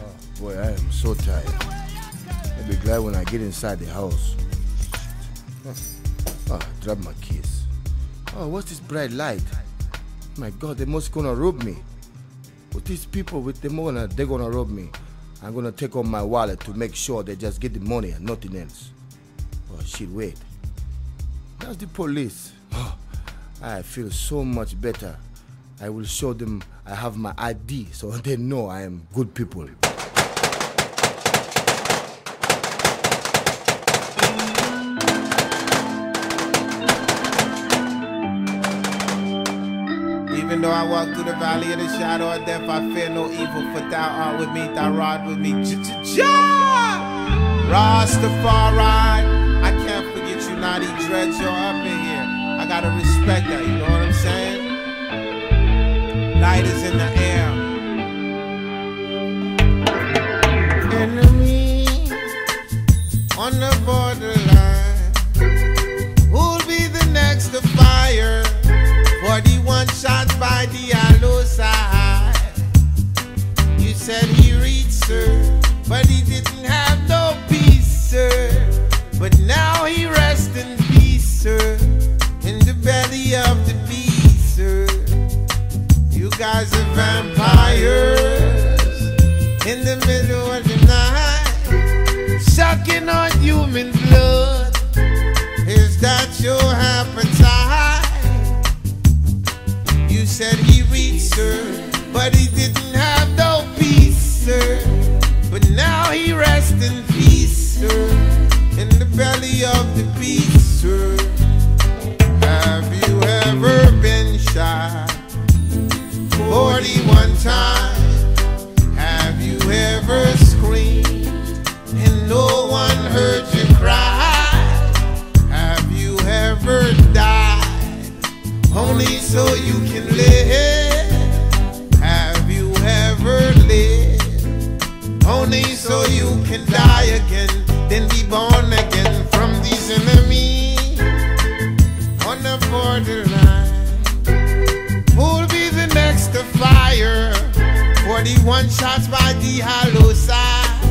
Oh, boy, I am so tired. I'll be glad when I get inside the house. Oh, oh drop my keys. Oh, what's this bright light? My God, they must gonna rob me. With these people, with them gonna, they're gonna rob me. I'm gonna take out my wallet to make sure they just get the money and nothing else. Oh shit, wait. That's the police. Oh, I feel so much better. I will show them I have my ID so they know I am good people. Even though I walk through the valley of the shadow of death, I fear no evil, for thou art with me, thy rod with me. Rastafari, I can't forget you, natty dreads, you're up in here. I gotta respect that, you know what I'm saying? Light is in the air. 41 shots by Diallo side. You said he reached, sir, but he didn't have no peace, sir. But now he rests in peace, sir, in the belly of the beast, sir. You guys are vampires in the middle of the night, sucking on human blood. Is that your appetite? Said he reached, sir, but he didn't have no peace, sir. But now he rests in peace, sir, in the belly of the beast, sir. Have you ever been shot 41 times? The borderline. Who'll be the next to fire? 41 shots by Diallo side.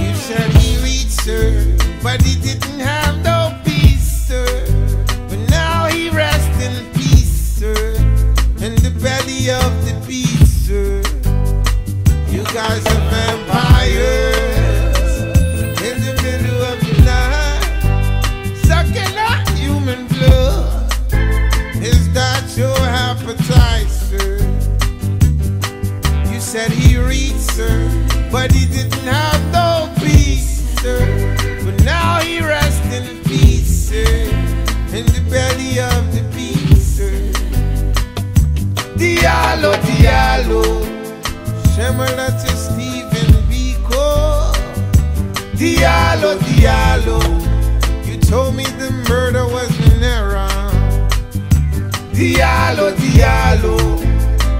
You said he reached her, but he didn't have Diallo, Diallo,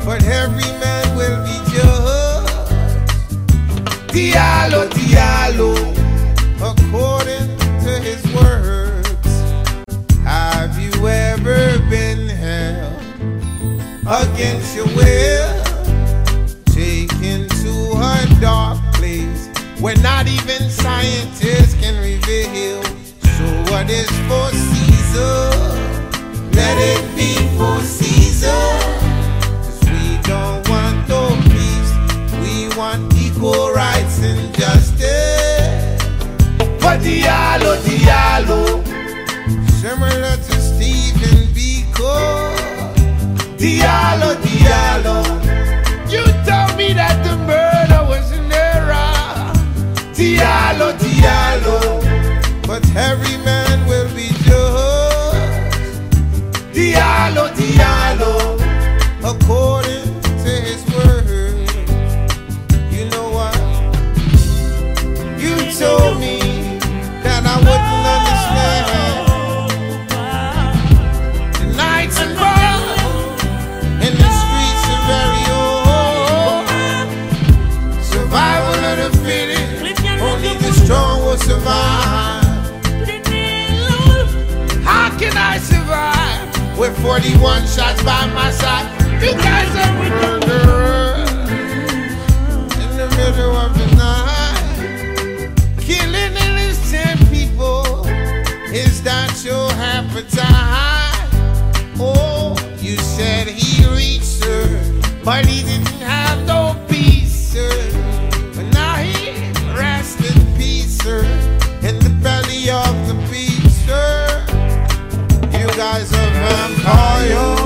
but every man will be judged. Diallo, Diallo, according to his words. Have you ever been held against your will? Taken to a dark place where not even scientists But Diallo, Diallo, similar to Stephen Biko. Diallo, Diallo, you told me that the murder was an error. Diallo, Diallo, but every man will be judged. Diallo, Diallo, survive. How can I survive with 41 shots by my side? You guys are with murderers in the middle of the night, killing innocent people. Is that your half a appetite? Oh, you said he reached her, but he I'm loyal.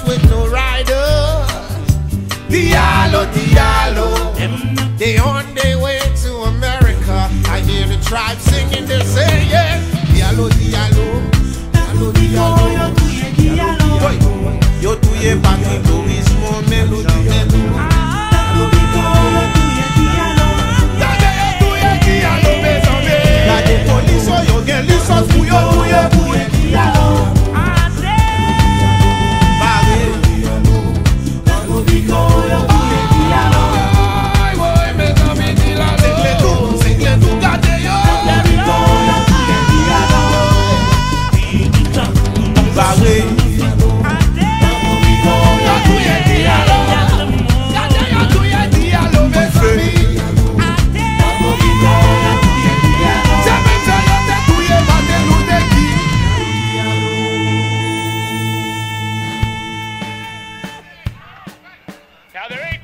dance with no rider. Diallo, Diallo, they on their way to America. I hear the tribe singing this.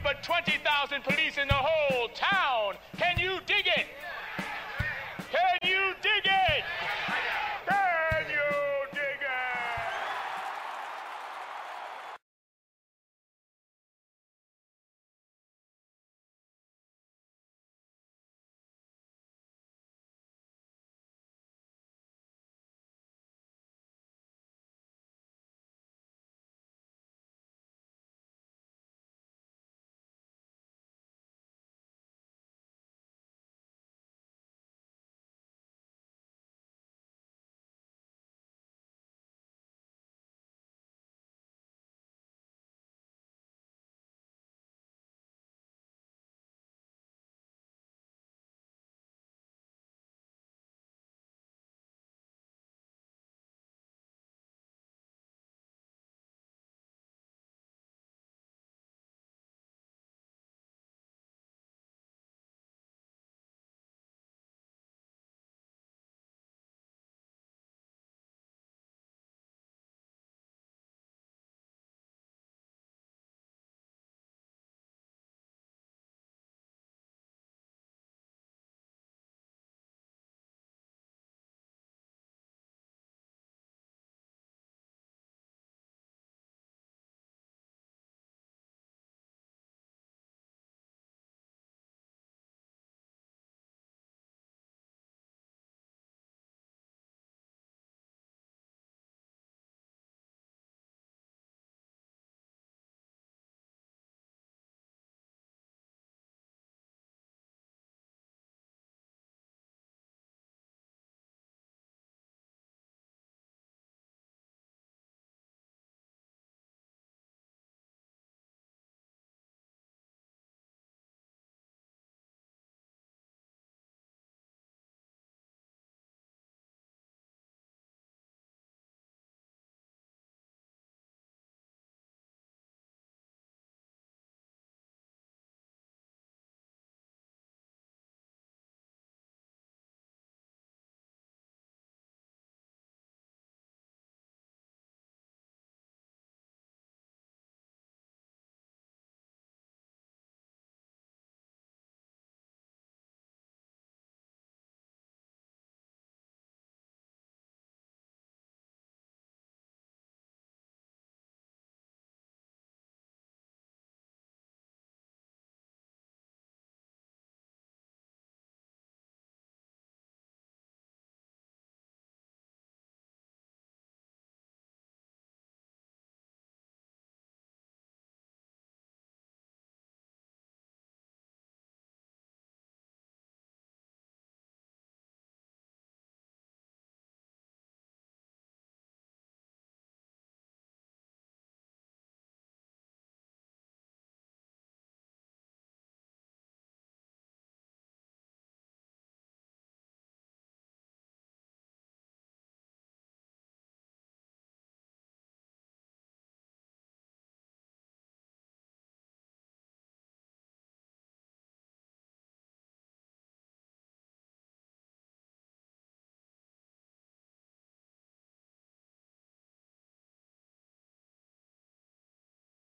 but 20,000 police in the whole town. Can you dig it?